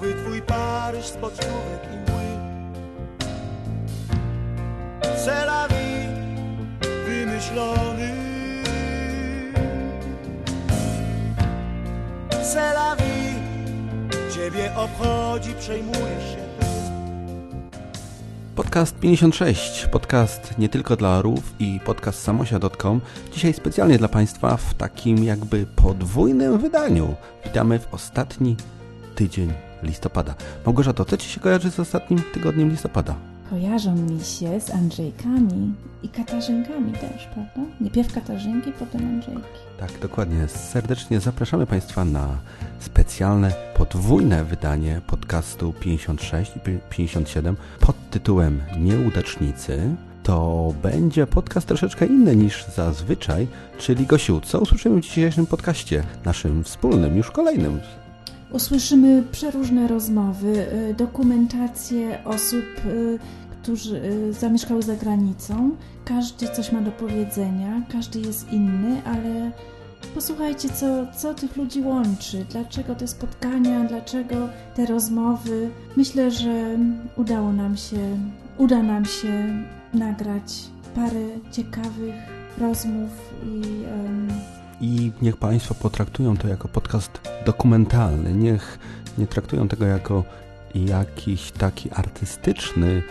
Cały twój Paryż z pocztówek i mły. Vie, wymyślony. Vie, ciebie obchodzi, przejmujesz się. Podcast 56, podcast nie tylko dla orów i podcast samosia.com. Dzisiaj specjalnie dla Państwa w takim jakby podwójnym wydaniu. Witamy w ostatni tydzień listopada. Małgorzato, co Ci się kojarzy z ostatnim tygodniem listopada? Kojarzą mi się z Andrzejkami i Katarzynkami też, prawda? Najpierw Katarzynki, potem Andrzejki. Tak, dokładnie. Serdecznie zapraszamy Państwa na specjalne, podwójne wydanie podcastu 56 i 57 pod tytułem Nieudacznicy. To będzie podcast troszeczkę inny niż zazwyczaj, czyli Gosiu, co usłyszymy w dzisiejszym podcaście, naszym wspólnym, już kolejnym. Usłyszymy przeróżne rozmowy, y, dokumentacje osób, y, którzy y, zamieszkały za granicą. Każdy coś ma do powiedzenia, każdy jest inny, ale posłuchajcie, co, co tych ludzi łączy, dlaczego te spotkania, dlaczego te rozmowy. Myślę, że udało nam się, uda nam się nagrać parę ciekawych rozmów i. em, I niech Państwo potraktują to jako podcast dokumentalny. Niech nie traktują tego jako jakiś taki artystyczny,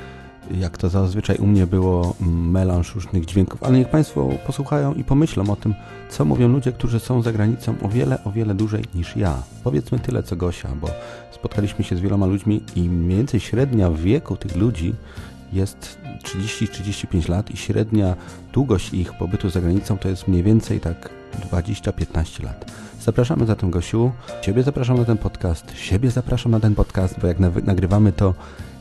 jak to zazwyczaj u mnie było, mm, melanż różnych dźwięków, ale niech Państwo posłuchają i pomyślą o tym, co mówią ludzie, którzy są za granicą o wiele, o wiele dłużej niż ja. Powiedzmy tyle co Gosia, bo spotkaliśmy się z wieloma ludźmi i mniej więcej średnia wieku tych ludzi jest 30-35 lat i średnia długość ich pobytu za granicą to jest mniej więcej tak 20-15 lat. Zapraszamy zatem Gosiu, Ciebie zapraszam na ten podcast, siebie zapraszam na ten podcast, bo jak nagrywamy to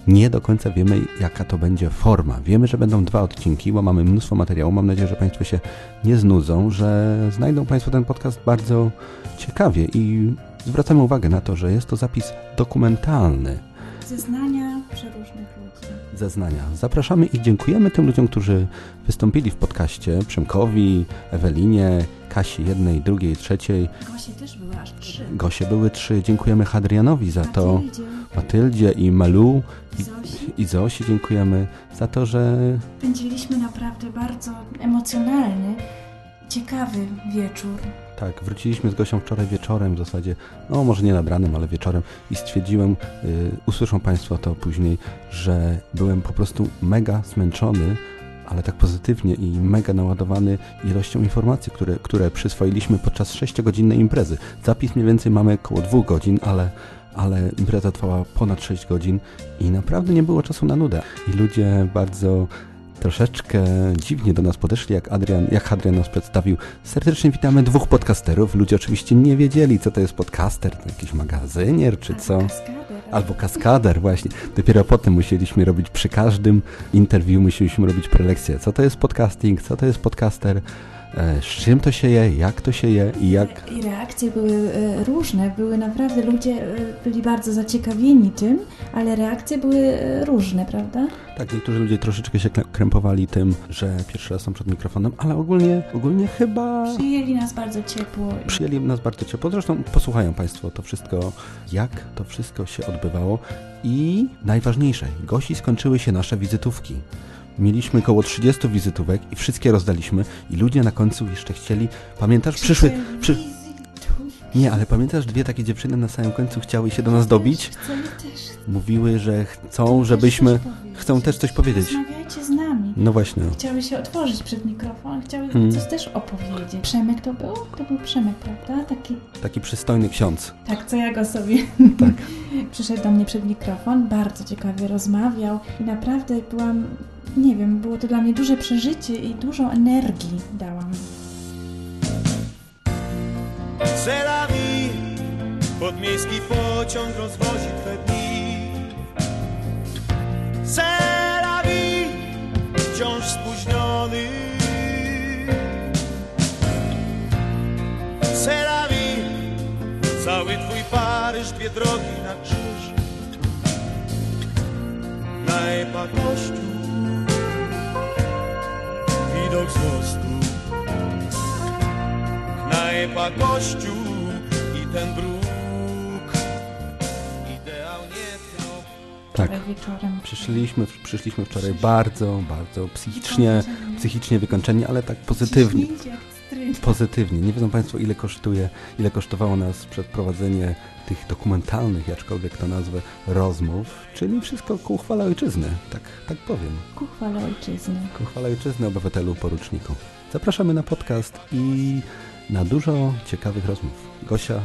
nie do końca wiemy jaka to będzie forma. Wiemy, że będą dwa odcinki, bo mamy mnóstwo materiału. Mam nadzieję, że Państwo się nie znudzą, że znajdą Państwo ten podcast bardzo ciekawie i zwracamy uwagę na to, że jest to zapis dokumentalny zeznania. Zeznania. Zapraszamy i dziękujemy tym ludziom, którzy wystąpili w podcaście. Przemkowi, Ewelinie, Kasi jednej, drugiej, trzeciej. Gosie też były aż trzy. Gosie były trzy. Dziękujemy Hadrianowi za to. Matyldzie, i Malu i, Zosi. i Zosi dziękujemy za to, że Spędziliśmy naprawdę bardzo emocjonalny, ciekawy wieczór. Tak, wróciliśmy z Gosią wczoraj wieczorem w zasadzie, no może nie nad ranem, ale wieczorem i stwierdziłem, y, usłyszą Państwo to później, że byłem po prostu mega zmęczony, ale tak pozytywnie i mega naładowany ilością informacji, które, które przyswoiliśmy podczas 6-godzinnej imprezy. Zapis mniej więcej mamy około 2 godzin, ale, ale impreza trwała ponad 6 godzin i naprawdę nie było czasu na nudę. I ludzie bardzo troszeczkę dziwnie do nas podeszli, jak Adrian, jak Adrian nas przedstawił. Serdecznie witamy dwóch podcasterów. Ludzie oczywiście nie wiedzieli, co to jest podcaster, to jakiś magazynier, czy co. Albo kaskader, właśnie. Dopiero potem musieliśmy robić przy każdym interwiu, musieliśmy robić prelekcję. Co to jest podcasting, co to jest podcaster, z czym to się je, jak to się je i jak... I reakcje były e, różne, były naprawdę, ludzie e, byli bardzo zaciekawieni tym, ale reakcje były e, różne, prawda? Tak, niektórzy ludzie troszeczkę się krę- krępowali tym, że pierwszy raz są przed mikrofonem, ale ogólnie, ogólnie chyba... Przyjęli nas bardzo ciepło. i- Przyjęli nas bardzo ciepło. Zresztą posłuchają Państwo to wszystko, jak to wszystko się odbywało. I najważniejsze, gości skończyły się nasze wizytówki. Mieliśmy około 30 wizytówek i wszystkie rozdaliśmy i ludzie na końcu jeszcze chcieli, pamiętasz, przyszły, przy... Nie, ale pamiętasz, dwie takie dziewczyny na samym końcu chciały się do nas dobić? Mówiły, że chcą, żebyśmy, chcą też coś powiedzieć. Rozmawiajcie z nami. No właśnie. Chciały się otworzyć przed mikrofon, chciały Hmm. coś też opowiedzieć. Przemek to był? To był Przemek, prawda? Taki, Taki przystojny ksiądz. tak, co ja go sobie... Tak. Przyszedł do mnie przed mikrofon, bardzo ciekawie rozmawiał i naprawdę byłam, nie wiem, było to dla mnie duże przeżycie i dużo energii dałam. Vie, podmiejski pociąg rozwozi twe dni. Vie, wciąż spóźniony. Vie, cały twój Paryż, dwie drogi na krzyż. Knajpa kościół, widok z mostu. Knajpa, kościół i ten bruk. Ideał nie tnął. Tak. Przyszliśmy, przyszliśmy wczoraj bardzo, bardzo psychicznie, psychicznie wykończeni, ale tak pozytywnie. Pozytywnie. Nie wiedzą Państwo, ile kosztuje, ile kosztowało nas przeprowadzenie tych dokumentalnych, jakkolwiek to nazwę, rozmów, czyli wszystko ku chwale ojczyzny, tak, tak powiem. Ku chwale ojczyzny. Ku chwale ojczyzny, obywatelu, poruczniku. Zapraszamy na podcast i na dużo ciekawych rozmów. Gosia,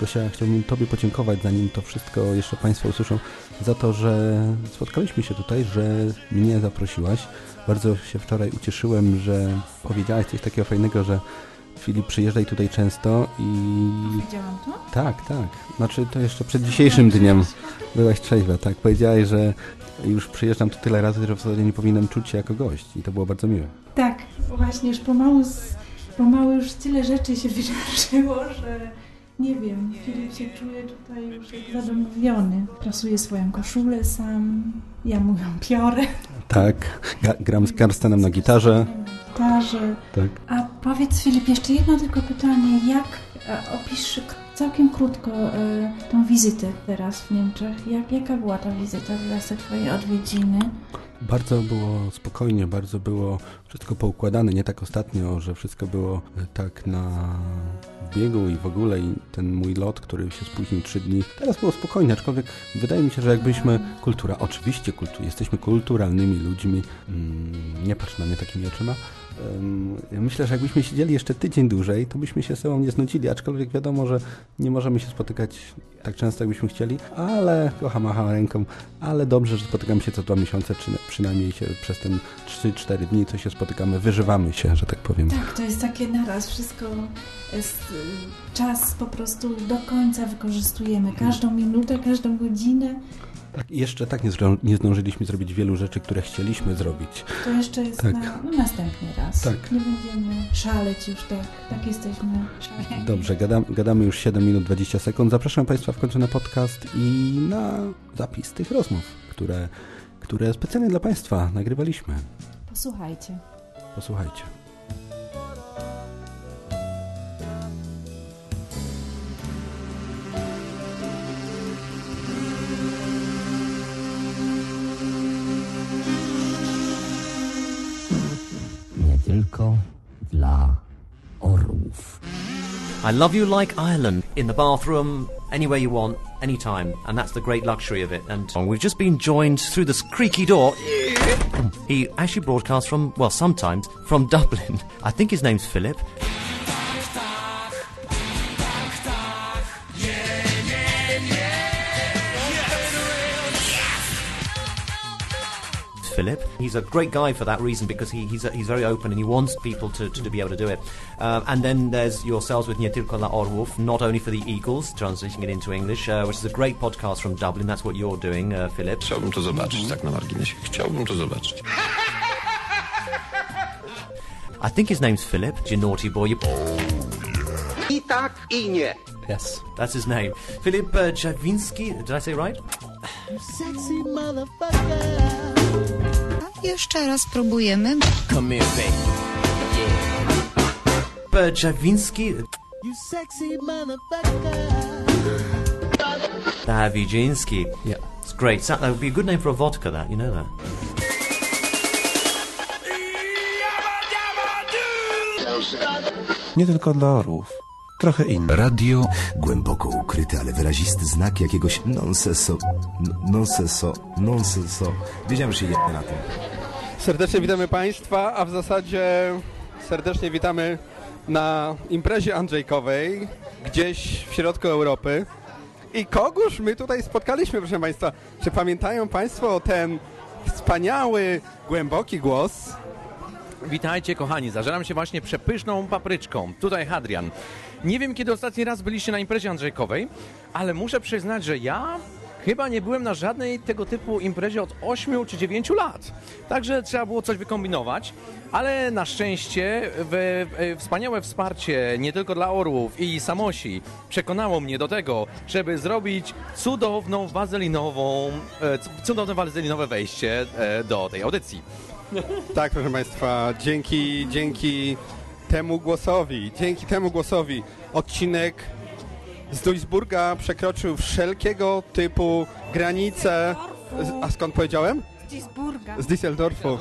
Gosia, chciałbym Tobie podziękować, zanim to wszystko jeszcze Państwo usłyszą, za to, że spotkaliśmy się tutaj, że mnie zaprosiłaś. Bardzo się wczoraj ucieszyłem, że powiedziałaś coś takiego fajnego, że Filip, przyjeżdżaj tutaj często i... Widziałam to? Tak, tak. Znaczy to jeszcze przed dzisiejszym dniem byłaś trzeźwa, tak. Powiedziałaś, że już przyjeżdżam tu tyle razy, że w zasadzie nie powinienem czuć się jako gość i to było bardzo miłe. Tak, właśnie już pomału, z, pomału już tyle rzeczy się wydarzyło, że nie wiem, Filip się czuje tutaj już jak zadomowiony. Prasuje swoją koszulę sam, ja mu ją piorę. Tak, Ga- gram z Karstenem na gitarze. Na gitarze. Tak. A powiedz Filip, jeszcze jedno tylko pytanie, jak e, opisz całkiem krótko e, tą wizytę teraz w Niemczech? Jak, jaka była ta wizyta teraz te twoje odwiedziny? Bardzo było spokojnie, bardzo było wszystko poukładane, nie tak ostatnio, że wszystko było e, tak na biegu i w ogóle i ten mój lot, który się spóźnił trzy dni. Teraz było spokojnie, aczkolwiek wydaje mi się, że jakbyśmy kultura, oczywiście kultu, jesteśmy kulturalnymi ludźmi, mm, nie patrz na mnie takimi oczyma. Myślę, że jakbyśmy siedzieli jeszcze tydzień dłużej, to byśmy się sobą nie znudzili, aczkolwiek wiadomo, że nie możemy się spotykać tak często, jakbyśmy chcieli, ale kocham, macham ręką, ale dobrze, że spotykamy się co dwa miesiące, czy przynajmniej się przez ten 3-4 dni, co się spotykamy, wyżywamy się, że tak powiem. Tak, to jest takie naraz, wszystko jest, y, czas po prostu do końca wykorzystujemy. Każdą minutę, każdą godzinę, Tak, jeszcze tak nie, zdrą- nie zdążyliśmy zrobić wielu rzeczy, które chcieliśmy zrobić. to jeszcze jest Tak. na no, następny raz. Tak. Nie będziemy szaleć już tak, tak jesteśmy szaleni. Dobrze, gadam, gadamy już 7 minut 20 sekund. Zapraszam Państwa w końcu na podcast i na zapis tych rozmów, które, które specjalnie dla Państwa nagrywaliśmy. Posłuchajcie. Posłuchajcie. Dla. I love you like Ireland in the bathroom, anywhere you want, anytime, and that's the great luxury of it. And uh, we've just been joined through this creaky door. He actually broadcasts from, well, sometimes from Dublin. I think his name's Philip. Philip. He's a great guy for that reason because he, he's, he's very open and he wants people to, to, be able to do it. Um, and then there's yourselves with Nie tylko dla Orłów, not only for the Eagles, translating it into English, uh, which is a great podcast from Dublin. That's what you're doing, uh, Philip. Chciałbym to zobaczyć, tak na marginesie. Chciałbym to zobaczyć. I think his name's Philip. You naughty boy. You... I tak, i nie. Yes, that's his name. Philip uh, Javinski. Did I say right? Jeszcze raz próbujemy. Come here, baby. Yeah. You sexy motherfucker. Yeah. It's great. That, that would be a good name for a vodka, that. You know that. Nie tylko dla orłów. Trochę inny. Radio głęboko ukryty, ale wyrazisty znak jakiegoś nonsenso, nonsenso, nonsenso. Wiedziałem, że się jebnę na tym. Serdecznie witamy Państwa, a w zasadzie serdecznie witamy na imprezie Andrzejkowej, gdzieś w środku Europy. I kogóż my tutaj spotkaliśmy, proszę Państwa? Czy pamiętają Państwo ten wspaniały, głęboki głos? Witajcie kochani, zażeram się właśnie przepyszną papryczką. Tutaj Hadrian. Nie wiem kiedy ostatni raz byliście na imprezie Andrzejkowej, ale muszę przyznać, że ja chyba nie byłem na żadnej tego typu imprezie od 8 czy 9 lat. Także trzeba było coś wykombinować, ale na szczęście w, w, wspaniałe wsparcie nie tylko dla orłów i samosi przekonało mnie do tego, żeby zrobić cudowną wazelinową, e, cudowne wazelinowe wejście e, do tej audycji. Tak, proszę Państwa, dzięki, dzięki temu głosowi, dzięki temu głosowi odcinek z Duisburga przekroczył wszelkiego typu granice Z- A skąd powiedziałem? Duisburga. Z Düsseldorfu.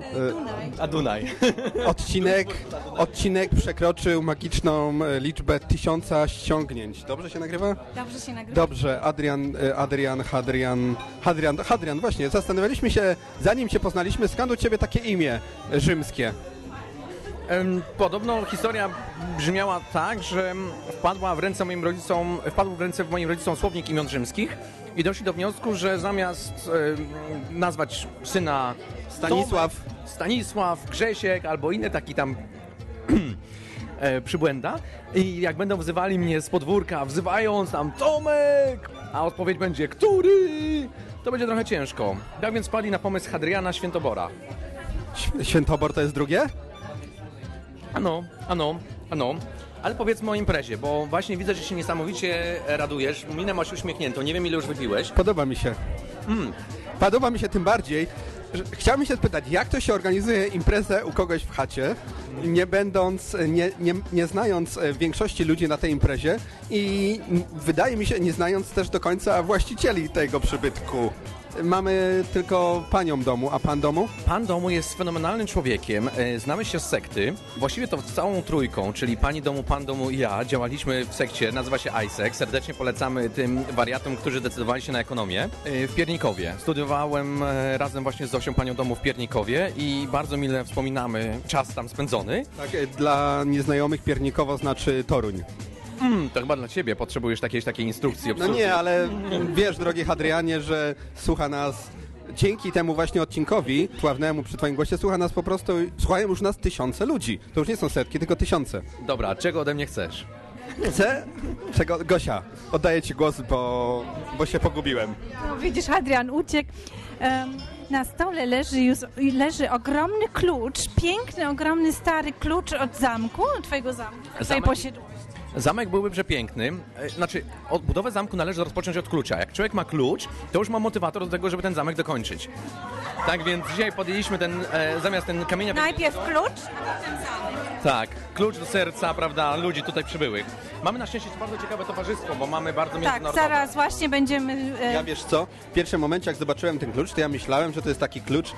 E, Dunaj. A Dunaj. Odcinek, odcinek przekroczył magiczną e, liczbę tysiąca ściągnięć. Dobrze się nagrywa? Dobrze się nagrywa. Dobrze, Adrian, e, Adrian, Hadrian, Hadrian, Hadrian, właśnie, zastanawialiśmy się, zanim Cię poznaliśmy, skąd u Ciebie takie imię rzymskie? Podobno historia brzmiała tak, że wpadła w ręce moim rodzicom, wpadł w ręce moim rodzicom słownik imion rzymskich i doszli do wniosku, że zamiast nazwać syna Stanisław. Tomek, Stanisław, Grzesiek albo inny taki tam e, przybłęda i jak będą wzywali mnie z podwórka, wzywając tam Tomek, a odpowiedź będzie który, to będzie trochę ciężko. Tak więc wpadli na pomysł Hadriana Świętobora. Świętobor to jest drugie? Ano, ano, ano. Ale powiedzmy o imprezie, bo właśnie widzę, że się niesamowicie radujesz. Minę masz uśmiechniętą, nie wiem ile już wypiłeś. Podoba mi się. Mm. Podoba mi się tym bardziej, że chciałbym się spytać, jak to się organizuje imprezę u kogoś w chacie, nie będąc, nie, nie, nie znając e, większości ludzi na tej imprezie i m, wydaje mi się, nie znając też do końca właścicieli tego przybytku. Mamy tylko panią domu, a pan domu? Pan domu jest fenomenalnym człowiekiem. E, Znamy się z sekty. Właściwie to z całą trójką, czyli pani domu, pan domu i ja działaliśmy w sekcie, nazywa się ISEC. Serdecznie polecamy tym wariatom, którzy decydowali się na ekonomię. E, W Piernikowie. Studiowałem e, razem właśnie z Zosią panią domu w Piernikowie i bardzo mile wspominamy czas tam spędzony. Tak, dla nieznajomych Piernikowo znaczy Toruń. Mm, to chyba dla ciebie potrzebujesz jakiejś takiej instrukcji No obsługi. nie, ale wiesz, drogi Hadrianie, że słucha nas dzięki temu właśnie odcinkowi, sławnemu przy twoim głosie, słucha nas po prostu, słuchają już nas tysiące ludzi. To już nie są setki, tylko tysiące. Dobra, czego ode mnie chcesz? Chcę? Czego? Gosia, oddaję ci głos, bo, bo się pogubiłem. No, widzisz, Adrian uciekł. Em, na stole leży już leży ogromny klucz, piękny, ogromny, stary klucz od zamku, twojego zamku, twojej Zamek? Zamek byłby przepiękny. E, Znaczy, od budowę zamku należy rozpocząć od klucza. Jak człowiek ma klucz, to już ma motywator do tego, żeby ten zamek dokończyć. Tak więc dzisiaj podjęliśmy ten, e, zamiast ten kamienia... Najpierw klucz, a potem zamek. Tak, klucz do serca, prawda, ludzi tutaj przybyłych. Mamy na szczęście bardzo ciekawe towarzystwo, bo mamy bardzo Tak, międzynarodowe. zaraz właśnie będziemy... e, Ja wiesz co? W pierwszym momencie, jak zobaczyłem ten klucz, to ja myślałem, że to jest taki klucz,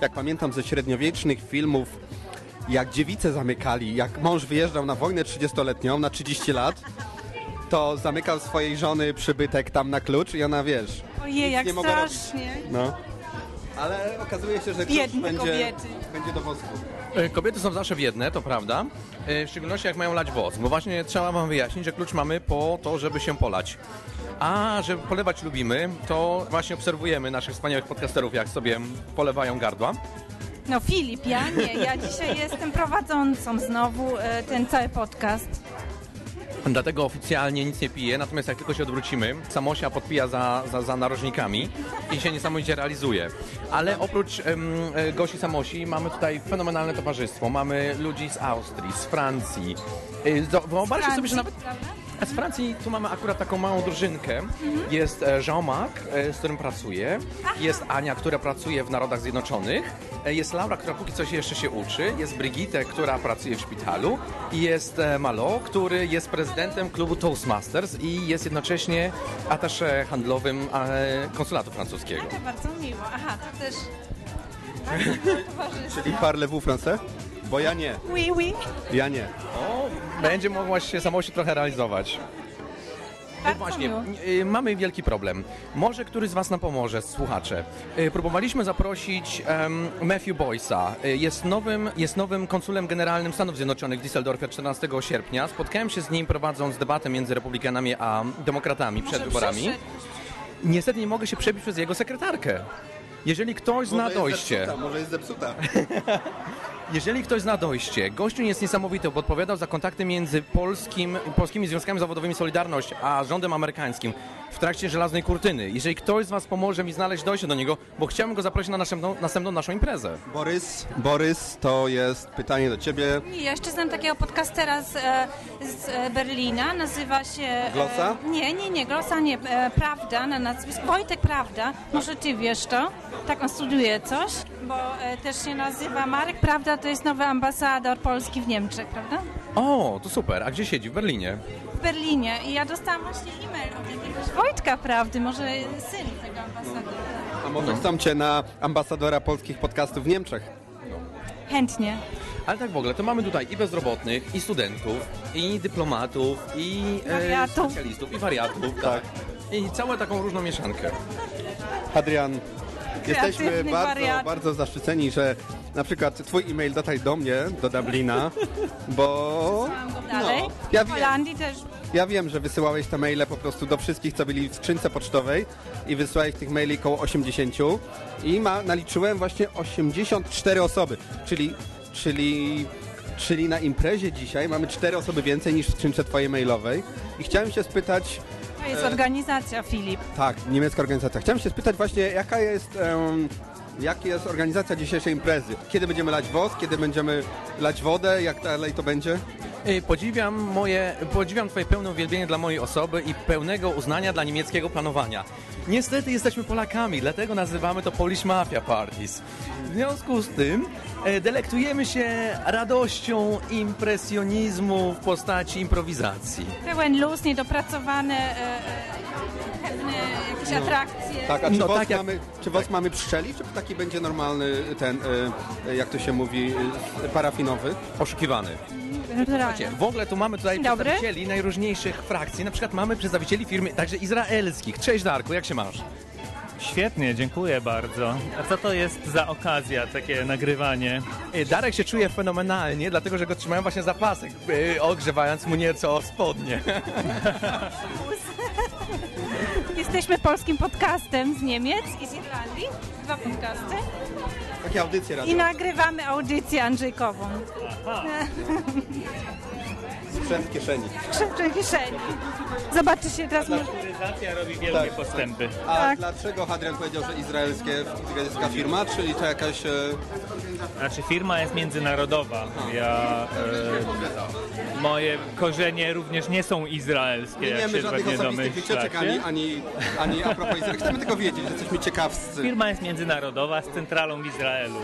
jak pamiętam ze średniowiecznych filmów, jak dziewice zamykali, jak mąż wyjeżdżał na wojnę 30-letnią, na 30 lat, to zamykał swojej żony przybytek tam na klucz i ona, wiesz... Ojej, jak nie mogła robić. strasznie. No. Ale okazuje się, że klucz Biedne będzie, kobiety. będzie do wosku. E, Kobiety są zawsze biedne, to prawda. E, W szczególności jak mają lać wosk, bo właśnie trzeba wam wyjaśnić, że klucz mamy po to, żeby się polać. A że polewać lubimy, to właśnie obserwujemy naszych wspaniałych podcasterów, jak sobie polewają gardła. No Filip, ja nie, ja dzisiaj jestem prowadzącą znowu e, ten cały podcast. Dlatego oficjalnie nic nie piję, natomiast jak tylko się odwrócimy, Samosia podpija za, za, za narożnikami i się niesamowicie realizuje. Ale oprócz e, Gosi Samosi mamy tutaj fenomenalne towarzystwo. Mamy ludzi z Austrii, z Francji. E, Wyobraźcie sobie, że nawet... A z Francji tu mamy akurat taką małą drużynkę. Jest e, Jean-Marc, e, z którym pracuję. Jest Ania, która pracuje w Narodach Zjednoczonych. E, Jest Laura, która póki co się jeszcze się uczy. Jest Brigitte, która pracuje w szpitalu. I jest Malo, który jest prezydentem klubu Toastmasters i jest jednocześnie atasze handlowym konsulatu francuskiego. To bardzo miło. Aha, to też... Czyli parlez-vous français? Bo ja nie. Oui, oui. Ja nie. O, będzie mogłaś się Samosi trochę realizować. No właśnie, y, mamy wielki problem. Może któryś z Was nam pomoże, słuchacze. Y, Próbowaliśmy zaprosić em, Matthew Boyce'a. Y, Jest nowym, jest nowym konsulem generalnym Stanów Zjednoczonych w Düsseldorfie 14 sierpnia. Spotkałem się z nim prowadząc debatę między republikanami a demokratami przed wyborami. przyszedł. Niestety nie mogę się przebić przez jego sekretarkę. Jeżeli ktoś zna Może jest dojście... zepsuta, może jest zepsuta. Jeżeli ktoś zna dojście, gościu jest niesamowity, bo odpowiadał za kontakty między polskim, polskimi związkami zawodowymi Solidarność a rządem amerykańskim w trakcie żelaznej kurtyny. Jeżeli ktoś z Was pomoże mi znaleźć dojście do niego, bo chciałbym go zaprosić na następną, następną naszą imprezę. Borys, Borys, to jest pytanie do ciebie. Ja jeszcze znam takiego podcastera z, e, z e, Berlina, nazywa się... e, Glosa? Nie, nie, nie, Glosa nie, e, Prawda, na nazwisku, Wojtek Prawda, może ty wiesz to, tak on studiuje coś, bo e, też się nazywa Marek Prawda, to jest nowy ambasador Polski w Niemczech, prawda? O, to super. A gdzie siedzi? W Berlinie. w Berlinie i ja dostałam właśnie e-mail od jakiegoś Wojtka, prawdy, może syn tego ambasadora. A może chcą cię na ambasadora polskich podcastów w Niemczech? Chętnie. Ale tak w ogóle, to mamy tutaj i bezrobotnych, i studentów, i dyplomatów, i e, Wariatów. specjalistów, i wariatów, tak. I całą taką różną mieszankę. Adrian, jesteśmy bardzo, wariatów. bardzo zaszczyceni, że na przykład twój e-mail dotarł do mnie, do Dublina, bo Dalej. No, ja w wiem. Holandii też. Ja wiem, że wysyłałeś te maile po prostu do wszystkich, co byli w skrzynce pocztowej i wysyłałeś tych maili około 80 i ma, naliczyłem właśnie 84 osoby, czyli, czyli, czyli na imprezie dzisiaj mamy 4 osoby więcej niż w skrzynce twojej mailowej i chciałem się spytać, To jest E, organizacja, Filip. tak, niemiecka organizacja. Chciałem się spytać właśnie, jaka jest, um, jaka jest organizacja dzisiejszej imprezy? Kiedy będziemy lać wosk, kiedy będziemy lać wodę, jak dalej to będzie? Y, Podziwiam moje, podziwiam Twoje pełne uwielbienie dla mojej osoby i pełnego uznania dla niemieckiego planowania. Niestety jesteśmy Polakami, dlatego nazywamy to Polish Mafia Parties. W związku z tym e, delektujemy się radością impresjonizmu w postaci improwizacji. Pełen luz, niedopracowane e, e, pewne jakieś atrakcje. Tak, a czy, No wosk, tak jak- mamy, czy wosk mamy pszczeli, czy taki będzie normalny ten, e, jak to się mówi, parafinowy? Poszukiwany. Naturalnie. W ogóle tu mamy tutaj dobry. przedstawicieli najróżniejszych frakcji. Na przykład mamy przedstawicieli firmy także izraelskich. Cześć Darku, jak się masz? Świetnie, dziękuję bardzo. A co to jest za okazja, takie nagrywanie? Y, Darek się czuje fenomenalnie, dlatego że go trzymają właśnie za pasek, y, ogrzewając mu nieco spodnie. Jesteśmy polskim podcastem z Niemiec i z Irlandii. Dwa podcasty. Takie audycje I radiowe. nagrywamy audycję Andrzejkową. Sprzęt w kieszeni. Krzepczej kieszeni. Zobaczycie teraz. może- Kulturyzacja robi wielkie Tak, postępy. A Tak. dlaczego Hadrian powiedział, że izraelskie, izraelska firma, czyli to jakaś... Znaczy firma jest międzynarodowa. Ja, e, moje korzenie również nie są izraelskie, nie jak wiemy się żadnych pewnie osobistych wycieczek, ani, domyślacie. ani, ani a propos Izraela. Chcemy tylko wiedzieć, że jesteśmy ciekawscy. Firma jest międzynarodowa z centralą w Izraelu.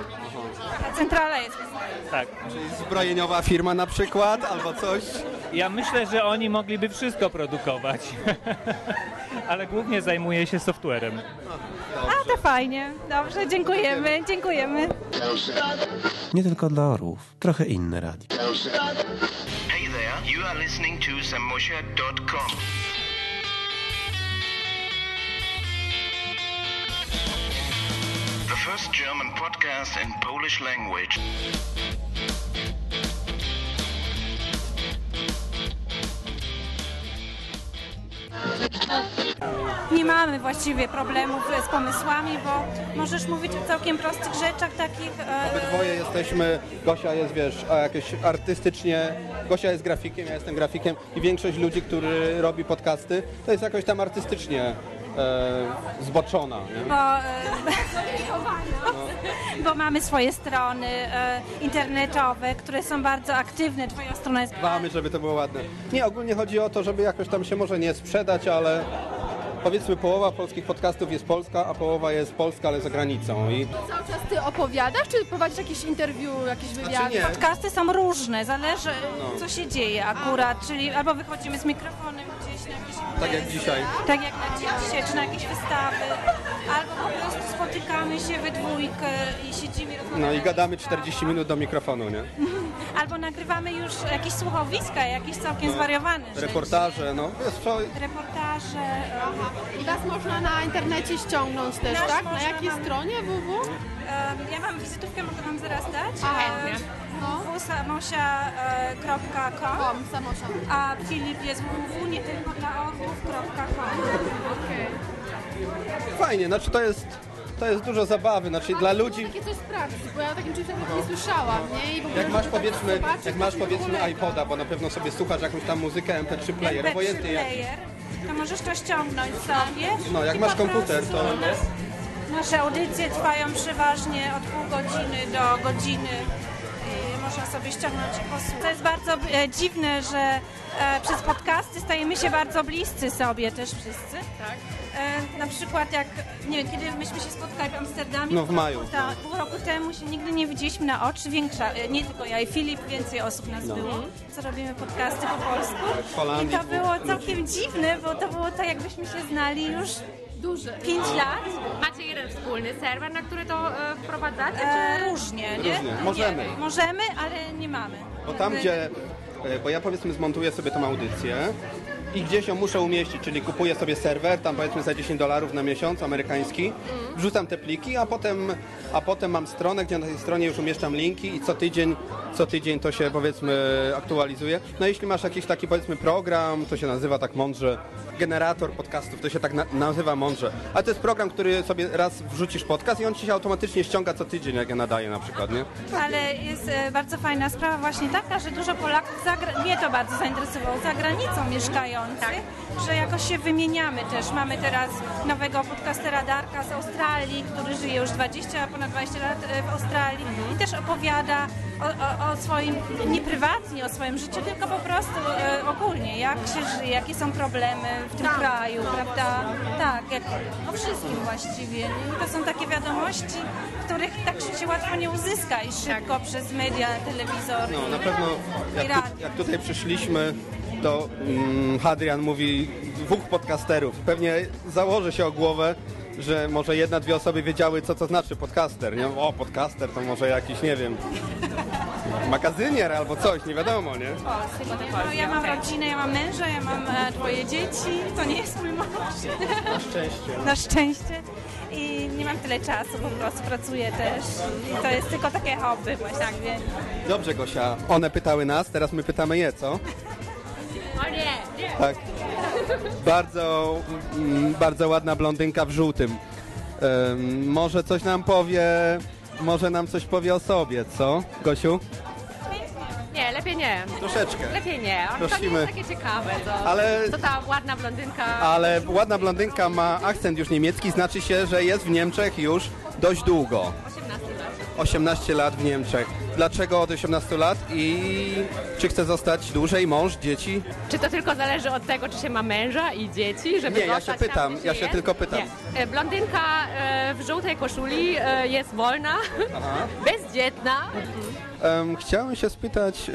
Centrala jest. Tak. Czyli zbrojeniowa firma na przykład, albo coś. Ja myślę, że oni mogliby wszystko produkować. Ale głównie zajmuję się softwarem. A to fajnie. Dobrze, dziękujemy, dziękujemy. Nie tylko dla orłów, trochę inne radio. Hey there, you are listening to samosha.com. The first German podcast in Polish language. Nie mamy właściwie problemów z pomysłami, bo możesz mówić o całkiem prostych rzeczach, takich... E, Obydwoje jesteśmy, Gosia jest, wiesz, a jakieś artystycznie, Gosia jest grafikiem, ja jestem grafikiem i większość ludzi, który robi podcasty, to jest jakoś tam artystycznie e, zboczona. Nie? bo, e, bo mamy swoje strony e, internetowe, które są bardzo aktywne. Twoja strona jest... Dbamy, żeby to było ładne. Nie, ogólnie chodzi o to, żeby jakoś tam się może nie sprzedać, ale powiedzmy połowa polskich podcastów jest polska, a połowa jest polska, ale za granicą. I Cały czas ty opowiadasz, czy prowadzisz jakieś interview, jakieś wywiady? Znaczy nie. Podcasty są różne, zależy No. co się dzieje akurat, czyli albo wychodzimy z mikrofonem jakieś tak jak dzisiaj. Tak jak na dzisiaj, czy na jakieś wystawy, albo po prostu spotykamy się we dwójkę i siedzimy rozmawiamy. No i gadamy 40 minut do mikrofonu, nie? Albo nagrywamy już jakieś słuchowiska, jakieś całkiem No, zwariowane. Reportaże, no. Wiesz, co, Reportaże. Aha. I was można na internecie ściągnąć też, Nas tak? Na jakiej mam- stronie www? Ja mam wizytówkę, mogę wam zaraz dać. A, chętnie. Www.samosia.com Samosia. A Filip jest www, nie tylko dla orłów.com. fajnie, znaczy to jest, to jest dużo zabawy, znaczy dla ludzi... Takie coś sprawdzić, bo ja o takim czymś nie słyszałam, nie? I w ogóle, Jak masz żeby tak powiedzmy, zobaczyć, jak masz to powiedzmy iPoda, bo na pewno sobie słuchasz jakąś tam muzykę, MP3 player, MP3 obojętnie jak. player, to możesz to ściągnąć sobie. No, jak i masz po komputer, prostu- to- Nasze audycje trwają przeważnie od pół godziny do godziny. I można sobie ściągnąć posłuchać. To jest bardzo e, dziwne, że e, przez podcasty stajemy się bardzo bliscy sobie też wszyscy. Tak. E, na przykład jak, nie wiem, kiedy myśmy się spotkali w Amsterdamie. No, w pół maju. roku Ta, pół roku temu się nigdy nie widzieliśmy na oczy. Większa, e, nie tylko ja i Filip, więcej osób nas No. było, co robimy podcasty po polsku. W Holandii I to było całkiem dziwne, bo to było tak, jakbyśmy się znali już Duży. 5 lat. Macie jeden wspólny serwer, na który to e, wprowadzacie? E, czy... różnie, nie? Różnie. Możemy. Nie, możemy, ale nie mamy. Bo tam, gdzie... e, Bo ja powiedzmy zmontuję sobie tą audycję i gdzieś ją muszę umieścić, czyli kupuję sobie serwer, tam powiedzmy za 10 dolarów na miesiąc, amerykański, wrzucam te pliki, a potem, a potem mam stronę, gdzie na tej stronie już umieszczam linki i co tydzień, co tydzień to się powiedzmy aktualizuje. No jeśli masz jakiś taki powiedzmy program, to się nazywa tak mądrze, generator podcastów, to się tak na, nazywa mądrze. Ale to jest program, który sobie raz wrzucisz podcast i on ci się automatycznie ściąga co tydzień, jak ja nadaję na przykład, nie? Ale jest e, bardzo fajna sprawa właśnie taka, że dużo Polaków, mnie to bardzo zainteresowało, za granicą że jakoś się wymieniamy też. Mamy teraz nowego podcastera Darka z Australii, który żyje już 20, ponad 20 lat e, w Australii i też opowiada o, o, o swoim, nie prywatnie o swoim życiu, tylko po prostu e, ogólnie, jak się żyje, jakie są problemy w tym kraju, prawda? Tak, jak, o wszystkim właściwie. I to są takie wiadomości, których tak się łatwo nie uzyska i szybko przez media, telewizor. No na pewno i jak, tu, jak tutaj przyszliśmy, to mm, Hadrian mówi dwóch podcasterów. Pewnie założy się o głowę, że może jedna, dwie osoby wiedziały, co to znaczy podcaster. Nie? O, podcaster to może jakiś, nie wiem, magazynier albo coś, nie wiadomo, nie? No, ja mam rodzinę, ja mam męża, ja mam e, dwoje dzieci, to nie jest mój mąż. Na szczęście. Na szczęście. I nie mam tyle czasu, po prostu pracuję też. I to jest tylko takie hobby właściwie. Dobrze, Gosia. One pytały nas, teraz my pytamy je, co? Tak. Bardzo, mm, bardzo ładna blondynka w żółtym. Może coś nam powie, może nam coś powie o sobie, co, Gosiu? Nie, lepiej nie. Troszeczkę. Lepiej nie. On to nie Prosimy. jest takie ciekawe. To, Ale- to ta ładna blondynka. Ale ładna blondynka ma akcent już niemiecki, znaczy się, że jest w Niemczech już dość długo. 18 lat. 18 lat w Niemczech. Dlaczego od 18 lat i czy chce zostać dłużej, mąż, dzieci? Czy to tylko zależy od tego, czy się ma męża i dzieci, żeby Nie, ja się pytam, tam, ja się jest? tylko pytam. Nie. E, Blondynka e, w żółtej koszuli e, jest wolna, bezdzietna. Em, chciałem się spytać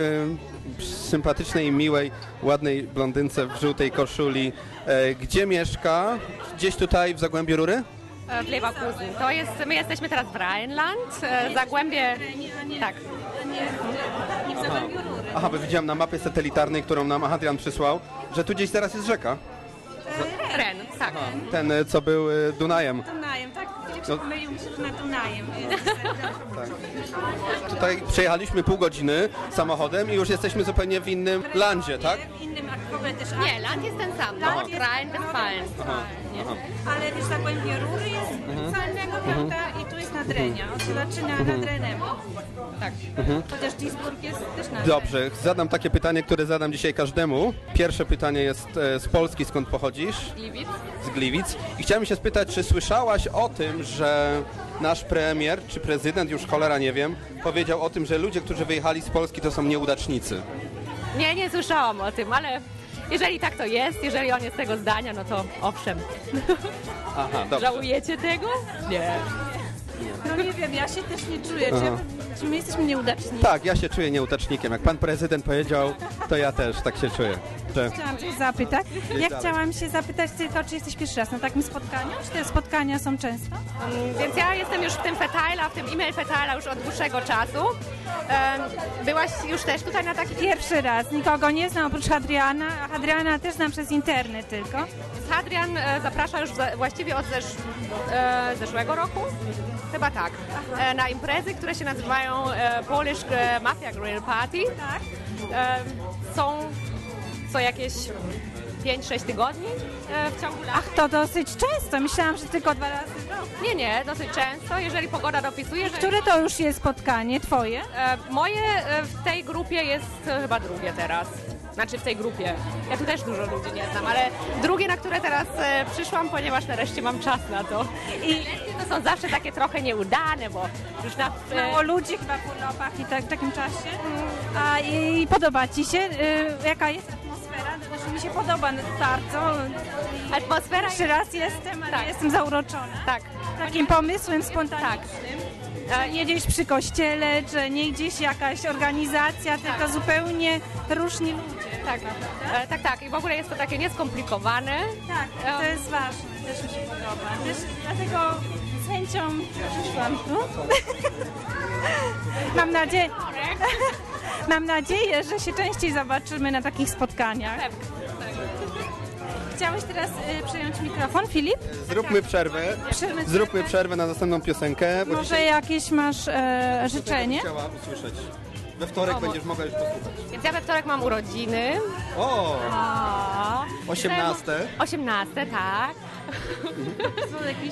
sympatycznej, miłej, ładnej blondynce w żółtej koszuli, e, gdzie mieszka? Gdzieś tutaj w Zagłębiu Rury? E, w Leverkusen. To jest, my jesteśmy teraz w Rheinland, e, Zagłębie, tak. Rury. Aha, bo widziałem na mapie satelitarnej, którą nam Adrian przysłał, że tu gdzieś teraz jest rzeka. Ren, tak. Ten, e, co był e, Dunajem. Dunajem, tak? No. się że na Dunajem. Tutaj przejechaliśmy pół godziny samochodem i już jesteśmy zupełnie w innym landzie, tak? W innym, a w ogóle też Nie, land jest ten sam, Nord jest- Rhein-Westfalen. Aha, aha. Ale też Zagłębie Rury jest Mhm. co innego, prawda? I tu jest Nadrenia. On się zaczyna Mhm. nad Renem. Tak. Mhm. Chociaż Duisburg jest też nad Dobrze, zadam takie pytanie, które zadam dzisiaj każdemu. Pierwsze pytanie jest e, z Polski, skąd pochodzisz? Gliwic. Z Gliwic. I chciałem się spytać, czy słyszałaś o tym, że nasz premier, czy prezydent, już cholera nie wiem, powiedział o tym, że ludzie, którzy wyjechali z Polski, to są nieudacznicy. Nie, nie słyszałam o tym, ale jeżeli tak to jest, jeżeli on jest tego zdania, no to owszem. Aha, dobrze. Żałujecie tego? Nie. No nie wiem, ja się też nie czuję. Aha. Czy, czy my jesteśmy nieudaczni? Tak, ja się czuję nieudacznikiem. Jak pan prezydent powiedział, to ja też tak się czuję. Że... Chciałam coś zapytać. Ja dalej. chciałam się zapytać tylko, czy jesteś pierwszy raz na takim spotkaniu? Czy te spotkania są często? Mm, Więc ja jestem już w tym Fetala, w tym e-mail Fetala już od dłuższego czasu. Byłaś już też tutaj na takich... Pierwszy raz. Nikogo nie znam oprócz Hadriana. A Hadriana też znam przez internet tylko. Hadrian e, zaprasza już za, właściwie od zesz, e, zeszłego roku, chyba tak, e, na imprezy, które się nazywają e, Polish e, Mafia Grill Party. Tak. Są co jakieś 5-6 tygodni w ciągu lat. Ach, to dosyć często. Myślałam, że tylko dwa razy w roku. Nie, nie, dosyć często, jeżeli pogoda dopisuje. Że... Które to już jest spotkanie? Twoje? Moje w tej grupie jest chyba drugie teraz. Znaczy w tej grupie. Ja tu też dużo ludzi nie znam, ale drugie, na które teraz e, przyszłam, ponieważ nareszcie mam czas na to. I to są zawsze takie trochę nieudane, bo już na... e, Mało ludzi chyba urlopach i tak w takim czasie. A i podoba Ci się? Y, jaka jest atmosfera? Znaczy mi się podoba bardzo. Atmosfera Pierwszy raz jestem, ale jestem zauroczona. Tak. Takim pomysłem spontanicznym. E, Nie gdzieś przy kościele, czy nie gdzieś jakaś organizacja, tylko zupełnie różni ludzie. Tak, e, tak, tak. I w ogóle jest to takie nieskomplikowane. Tak, to jest ważne, też mi się podoba. Też dlatego z chęcią przyszłam tu. Mam nadzieję, mam nadzieję, że się częściej zobaczymy na takich spotkaniach. Chciałeś teraz y, przejąć mikrofon, Filip? Zróbmy przerwę. Przerwę. Zróbmy przerwę na następną piosenkę. Bo Może dzisiaj jakieś masz e, życzenie? chciała usłyszeć. We wtorek O, bo- będziesz mogła już posłuchać. Więc ja we wtorek mam urodziny. O! O, 18. 18, tak.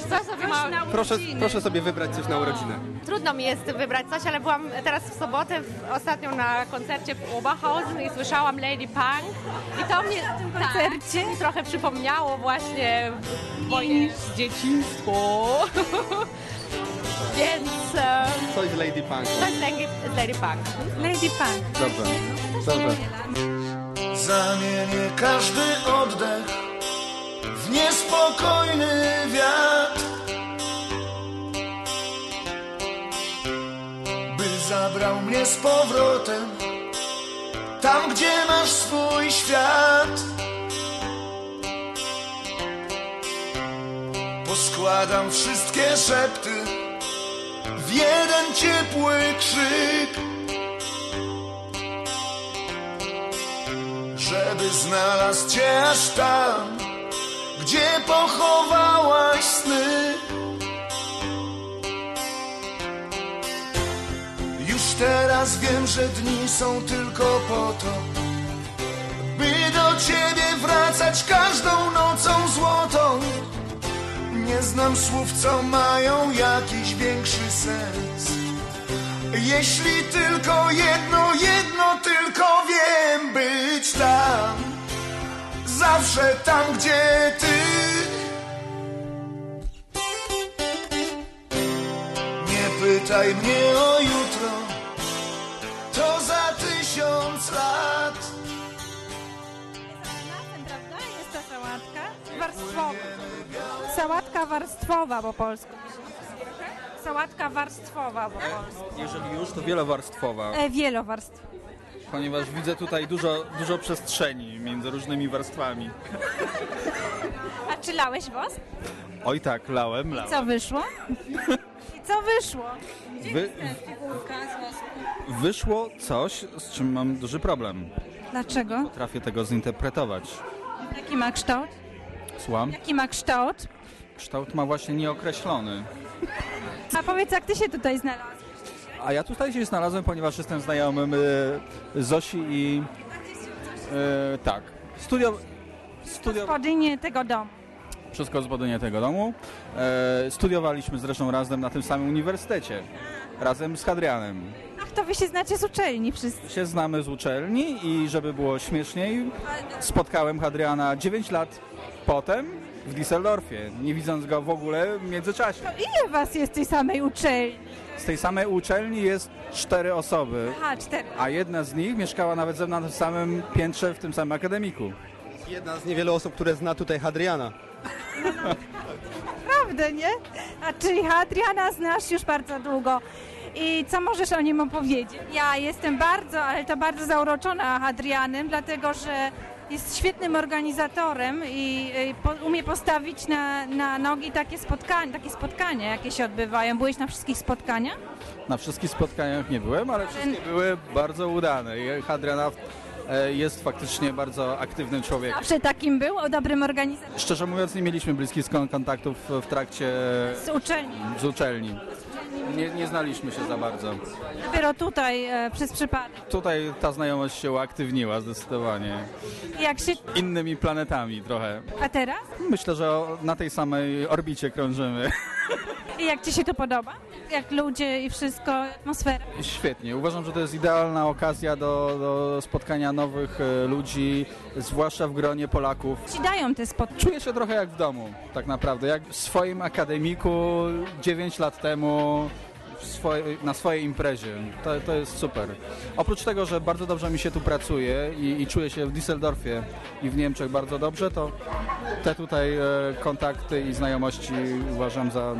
Co sobie mam? Proszę, proszę sobie wybrać coś na urodzinę. Trudno mi jest wybrać coś, ale byłam teraz w sobotę w, ostatnio na koncercie w Oberhausen i słyszałam Lady Punk i to mnie w koncercie mi trochę przypomniało właśnie moje dzieciństwo. Więc e, Coś z Lady Punk. to jest Lady, Lady Punk. Lady Punk. Dobrze. Dobrze. Zamienię każdy oddech w niespokojny wiatr, by zabrał mnie z powrotem tam, gdzie masz swój świat. Poskładam wszystkie szepty jeden ciepły krzyk. żeby znalazł cię aż tam, gdzie pochowałaś sny. Już teraz wiem, że dni są tylko po to, by do ciebie wracać każdą nocą złotą. Nie znam słów, co mają jakiś większy sens. Jeśli tylko jedno, jedno tylko wiem być tam, zawsze tam, gdzie ty. Nie pytaj mnie o jutro, to za tysiąc lat. Sałatka warstwowa. Sałatka warstwowa po polsku. Sałatka warstwowa po polsku. Jeżeli już, to wielowarstwowa, E, wielowarstwowa. ponieważ widzę tutaj dużo, dużo przestrzeni między różnymi warstwami. A czy lałeś wosk? Oj tak, lałem, lałem. Co wyszło? I co wyszło? Gdzie Wy- jest ta figurka z wosku? Wyszło coś, z czym mam duży problem. Dlaczego? Potrafię tego zinterpretować. Jaki ma kształt? Słucham? Jaki ma kształt? Kształt ma właśnie nieokreślony. A powiedz, jak ty się tutaj znalazłeś? A ja tutaj się znalazłem, ponieważ jestem znajomym y, Zosi i... y, tak. Studio... Studio... Gospodynie tego domu. Przez gospodynię tego domu. E, studiowaliśmy zresztą razem na tym samym uniwersytecie. Razem z Hadrianem. Ach, to wy się znacie z uczelni wszyscy. Się znamy z uczelni i żeby było śmieszniej, spotkałem Hadriana 9 lat potem w Düsseldorfie, nie widząc go w ogóle w międzyczasie. To ile was jest z tej samej uczelni? Z tej samej uczelni jest cztery osoby, Aha, cztery. a jedna z nich mieszkała nawet ze mną na tym samym piętrze w tym samym akademiku. Jedna z niewielu osób, które zna tutaj Hadriana. Naprawdę, nie? A czyli Adriana znasz już bardzo długo. I co możesz o nim opowiedzieć? Ja jestem bardzo, ale to bardzo zauroczona Adrianem, dlatego że jest świetnym organizatorem i po, umie postawić na, na nogi takie spotkania, takie spotkania, jakie się odbywają. Byłeś na wszystkich spotkaniach? Na wszystkich spotkaniach nie byłem, ale wszystkie były bardzo udane. Hadriana e, jest faktycznie bardzo aktywnym człowiekiem. Zawsze takim był, o dobrym organizatorem Szczerze mówiąc, nie mieliśmy bliskich kontaktów w trakcie z uczelni. z uczelni. Nie, nie znaliśmy się za bardzo. Dopiero tutaj e, przez przypadek. Tutaj ta znajomość się uaktywniła zdecydowanie. Jak się... Innymi planetami trochę. A teraz? Myślę, że o- na tej samej orbicie krążymy. I jak ci się to podoba? Jak ludzie i wszystko, atmosfera. Świetnie. Uważam, że to jest idealna okazja do, do spotkania nowych e, ludzi, zwłaszcza w gronie Polaków. Ci dają te spotkania. Czuję się trochę jak w domu, tak naprawdę. Jak w swoim akademiku 9 lat temu swoje, na swojej imprezie. To, to jest super. Oprócz tego, że bardzo dobrze mi się tu pracuje i, i czuję się w Düsseldorfie i w Niemczech bardzo dobrze, to te tutaj e, kontakty i znajomości uważam za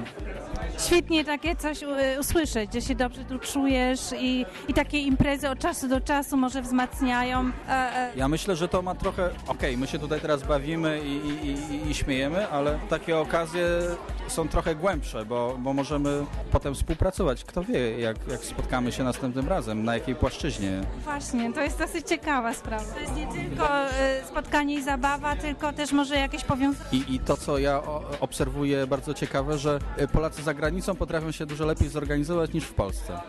Świetnie takie coś u- usłyszeć, że się dobrze tu czujesz i, i takie imprezy od czasu do czasu może wzmacniają. E, e, Ja myślę, że to ma trochę. Okej, my się tutaj teraz bawimy i, i, i, i śmiejemy, ale takie okazje są trochę głębsze, bo, bo możemy potem współpracować. Kto wie, jak, jak spotkamy się następnym razem, na jakiej płaszczyźnie. Właśnie, to jest dosyć ciekawa sprawa. To jest nie tylko e, spotkanie i zabawa, tylko też może jakieś powiązanie. I, I to, co ja o, obserwuję bardzo ciekawe, że y, Polacy za granicą potrafią się dużo lepiej zorganizować niż w Polsce.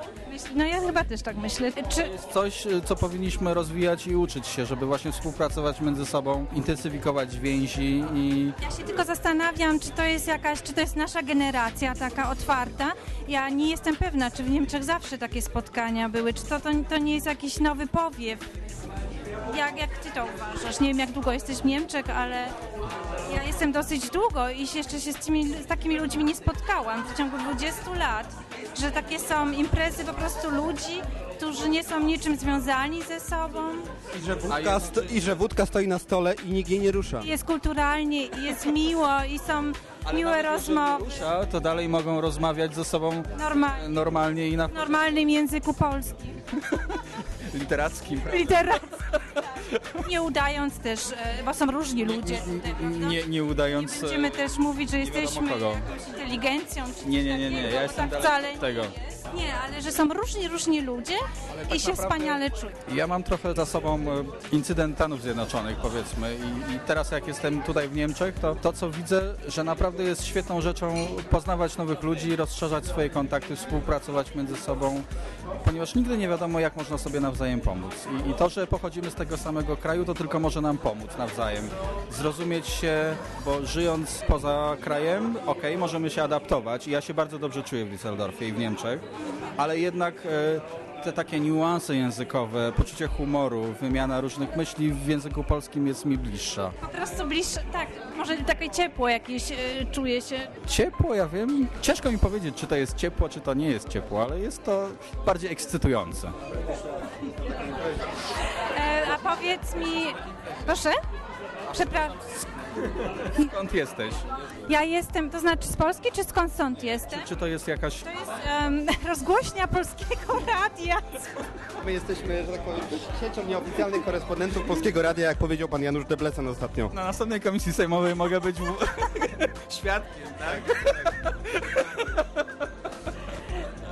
No ja chyba też tak myślę. Czy, Coś, y, co powinniśmy rozwijać i uczyć się, żeby właśnie współpracować między sobą, intensyfikować więzi i Ja się tylko zastanawiam, czy to jest jakaś, czy to jest nasza generacja taka otwarta. Ja nie jestem pewna, czy w Niemczech zawsze takie spotkania były, czy to, to, to nie jest jakiś nowy powiew. Jak, jak ty to uważasz? Nie wiem, jak długo jesteś w Niemczech, ale ja jestem dosyć długo i jeszcze się z, tymi, z takimi ludźmi nie spotkałam w ciągu 20 lat, że takie są imprezy po prostu ludzi, którzy nie są niczym związani ze sobą. I że, wódka sto, I że wódka stoi na stole i nikt jej nie rusza. Jest kulturalnie, i jest miło i są miłe rozmowy. Rusza, to dalej mogą rozmawiać ze sobą Normalnie. normalnie i na W normalnym języku polskim. literackim. Literackim. Nie udając też, e, bo są różni ludzie. Nie, nie udając... e, Będziemy też mówić, że nie wiadomo jesteśmy kogo. jakąś inteligencją. Czy Nie, nie, nie, nie, ja jestem tak dalej od tego. Nie, ale że są różni, różni ludzie i się wspaniale czują. Ja mam trochę za sobą e, incydent Stanów Zjednoczonych, powiedzmy. I, I teraz, jak jestem tutaj w Niemczech, to to, co widzę, że naprawdę jest świetną rzeczą poznawać nowych ludzi, rozszerzać swoje kontakty, współpracować między sobą, ponieważ nigdy nie wiadomo, jak można sobie nawzajem pomóc. I, I to, że pochodzimy z tego samego kraju, to tylko może nam pomóc nawzajem. Zrozumieć się, bo żyjąc poza krajem, okej, możemy się adaptować. I ja się bardzo dobrze czuję w Düsseldorfie i w Niemczech, ale jednak e, te takie niuanse językowe, poczucie humoru, wymiana różnych myśli w języku polskim jest mi bliższa. Po prostu bliższe, tak, może takie ciepło jakieś czuje się. Ciepło, ja wiem. Ciężko mi powiedzieć, czy to jest ciepło, czy to nie jest ciepło, ale jest to bardziej ekscytujące. E, a powiedz mi, proszę? Przepraszam. Skąd jesteś? Ja jestem, to znaczy z Polski, czy skąd stąd jestem? Czy to jest jakaś... To jest em, rozgłośnia Polskiego Radia. My jesteśmy, że tak powiem, siecią nieoficjalnych korespondentów Polskiego Radia, jak powiedział pan Janusz Deblecen ostatnio. Na następnej komisji sejmowej mogę być w... świadkiem, tak?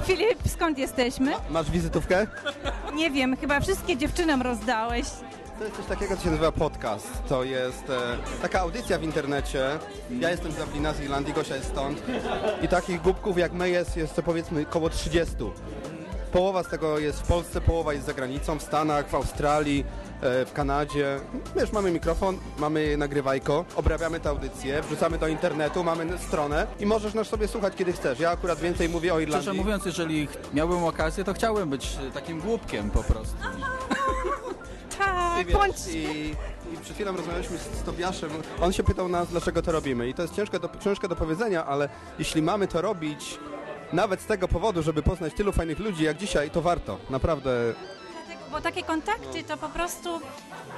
Filip, skąd jesteśmy? Masz wizytówkę? Nie wiem, chyba wszystkie dziewczynom rozdałeś. To jest coś takiego, co się nazywa podcast. To jest e, taka audycja w internecie. Ja jestem z Dublina, z Irlandii, Gosia jest stąd. I takich głupków jak my jest, jest to powiedzmy około 30. Połowa z tego jest w Polsce, połowa jest za granicą, w Stanach, w Australii, e, w Kanadzie. Wiesz, mamy mikrofon, mamy nagrywajko, obrabiamy tę audycję, wrzucamy do internetu, mamy stronę i możesz nas sobie słuchać kiedy chcesz. Ja akurat więcej mówię o Irlandii. Szczerze mówiąc, jeżeli ch- miałbym okazję, to chciałbym być e, takim głupkiem po prostu. Tak, I, wiesz, i, I przed chwilą rozmawialiśmy z, z Tobiaszem. On się pytał nas, dlaczego to robimy. I to jest ciężkie do, ciężkie do powiedzenia, ale jeśli mamy to robić nawet z tego powodu, żeby poznać tylu fajnych ludzi jak dzisiaj, to warto. Naprawdę. Bo takie kontakty to po prostu,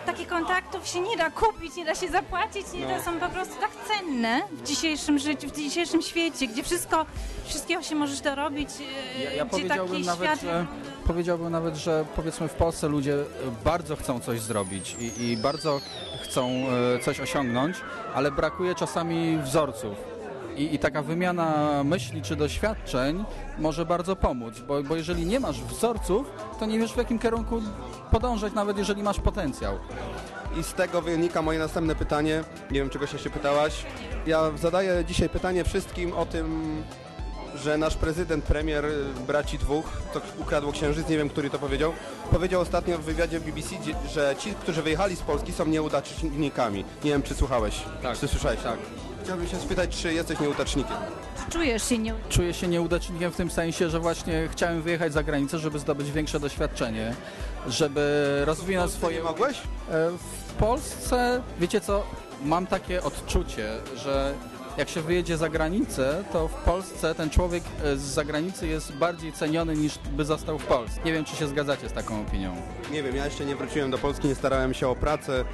takie kontaktów się nie da kupić, nie da się zapłacić, nie da, są po prostu tak cenne w dzisiejszym życiu, w dzisiejszym świecie, gdzie wszystko, wszystkiego się możesz dorobić, e, Ja, ja gdzie taki nawet, świat... że, powiedziałbym nawet, że powiedzmy w Polsce ludzie bardzo chcą coś zrobić i, i bardzo chcą e, coś osiągnąć, ale brakuje czasami wzorców. I, I taka wymiana myśli czy doświadczeń może bardzo pomóc, bo, bo jeżeli nie masz wzorców, to nie wiesz w jakim kierunku podążać, nawet jeżeli masz potencjał. I z tego wynika moje następne pytanie. Nie wiem, czego się pytałaś. Ja zadaję dzisiaj pytanie wszystkim o tym, że nasz prezydent, premier y, braci dwóch, to ukradło księżyc, nie wiem, który to powiedział, powiedział ostatnio w wywiadzie w BBC, że ci, którzy wyjechali z Polski są nieudacznikami. Nie wiem, czy słuchałeś, tak. czy słyszałeś. Tak. Chciałbym się spytać, czy jesteś nieudacznikiem. Czujesz się nie... Czuję się nieudacznikiem w tym sensie, że właśnie chciałem wyjechać za granicę, żeby zdobyć większe doświadczenie, żeby rozwinąć swoje... mogłeś? W Polsce, wiecie co, mam takie odczucie, że jak się wyjedzie za granicę, to w Polsce ten człowiek e, z zagranicy jest bardziej ceniony niż by został w Polsce. Nie wiem, czy się zgadzacie z taką opinią. Nie wiem, ja jeszcze nie wróciłem do Polski, nie starałem się o pracę,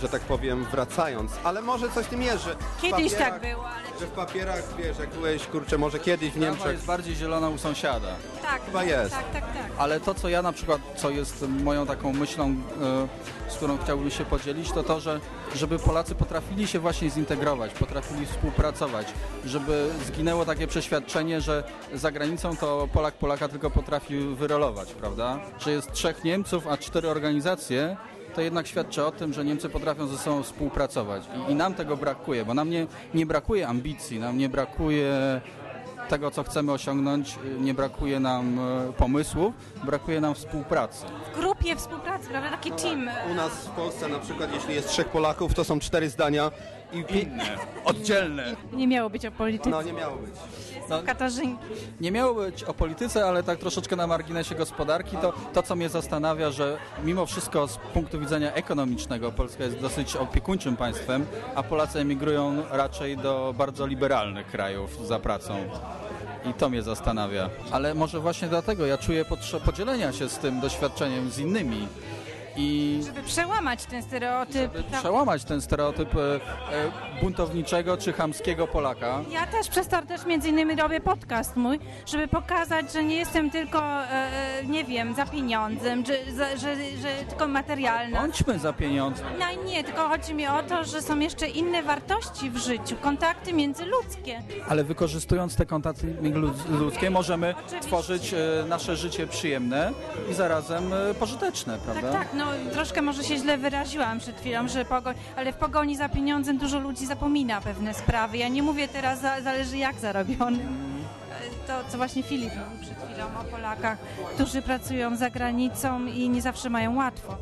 że tak powiem, wracając, ale może coś tym jest, że Kiedyś tak było, ale... Że w papierach, wiesz, jak byłeś, kurczę, może kiedyś w Trawa Niemczech... jest bardziej zielona u sąsiada. Tak, Chyba jest. tak, tak, tak. Ale to, co ja na przykład, co jest moją taką myślą, e, z którą chciałbym się podzielić, to to, że żeby Polacy potrafili się właśnie zintegrować, potrafili współpracować, żeby zginęło takie przeświadczenie, że za granicą to Polak Polaka tylko potrafi wyrolować, prawda? Że jest trzech Niemców, a cztery organizacje, to jednak świadczy o tym, że Niemcy potrafią ze sobą współpracować. I, i nam tego brakuje, bo nam nie, nie brakuje ambicji, nam nie brakuje tego, co chcemy osiągnąć, nie brakuje nam e, pomysłów, brakuje nam współpracy. W grupie współpracy, prawda? Taki team. U nas w Polsce na przykład, jeśli jest trzech Polaków, to są cztery zdania i... Inne, oddzielne. Nie miało być o polityce. No, nie miało być. No, Katarzynki. Nie miało być o polityce, ale tak troszeczkę na marginesie gospodarki, to, to co mnie zastanawia, że mimo wszystko z punktu widzenia ekonomicznego Polska jest dosyć opiekuńczym państwem, a Polacy emigrują raczej do bardzo liberalnych krajów za pracą. I to mnie zastanawia. Ale może właśnie dlatego ja czuję potrzebę podzielenia się z tym doświadczeniem z innymi. I Żeby przełamać ten stereotyp. tak. przełamać ten stereotyp e, e, buntowniczego czy chamskiego Polaka. Ja też przez to też między innymi robię podcast mój, żeby pokazać, że nie jestem tylko, e, e, nie wiem, za pieniądzem, że, za, że, że tylko materialna. Bądźmy za pieniądze. No nie, tylko chodzi mi o to, że są jeszcze inne wartości w życiu, kontakty międzyludzkie. Ale wykorzystując te kontakty między- ludzkie możemy tworzyć e, nasze życie przyjemne i zarazem e, pożyteczne, Tak, prawda? tak, no troszkę może się źle wyraziłam przed chwilą, że pogo- ale w pogoni za pieniądzem dużo ludzi zapomina pewne sprawy. Ja nie mówię teraz, za- zależy jak zarobiony. E, To, co właśnie Filip mówił przed chwilą o Polakach, którzy pracują za granicą i nie zawsze mają łatwo.